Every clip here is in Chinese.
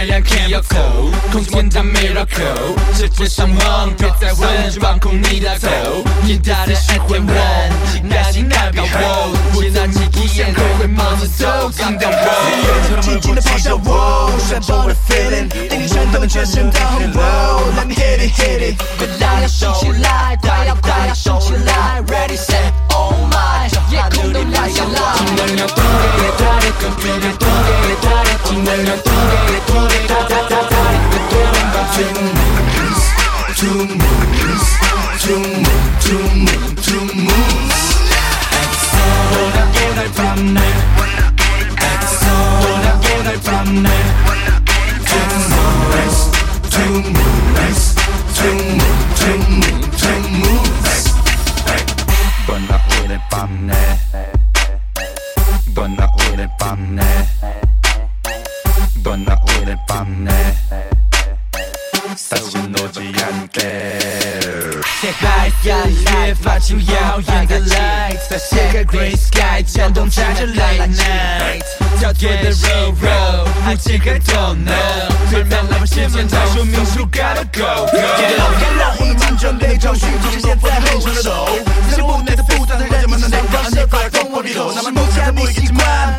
太阳很 here you go, คงคว别再问าให้รัก你ขารู้สึกสุดสงบเปรียบแสงเวิร์คบางของนี้รักเขาที่ตาได้ช่วยแ me hit it hit it 快ปไ起来快ล快โช起来 ready set Und wenn er tut, er tut, er tut, er tut, er tut, er tut, er tut, er tut, er tut, er tut, er tut, er Bonne la haut les pannes Bonne la haut les pannes Buona ore 밤내 Buona ore 밤내 다시 오지 않게 天海呀，越发出耀眼的 light，在掀开 gray sky，颤动着着 late night，跳脱的肉肉，不解开头脑，虽然老板现在在说明书 gotta go go。干扰已经准备就绪，即使现在很成熟，这些无奈的不断的人，们能让你快从我里头，哪怕目前不一般，不再可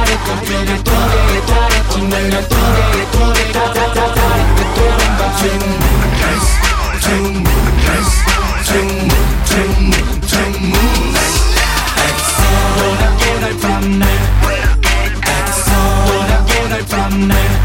I'm.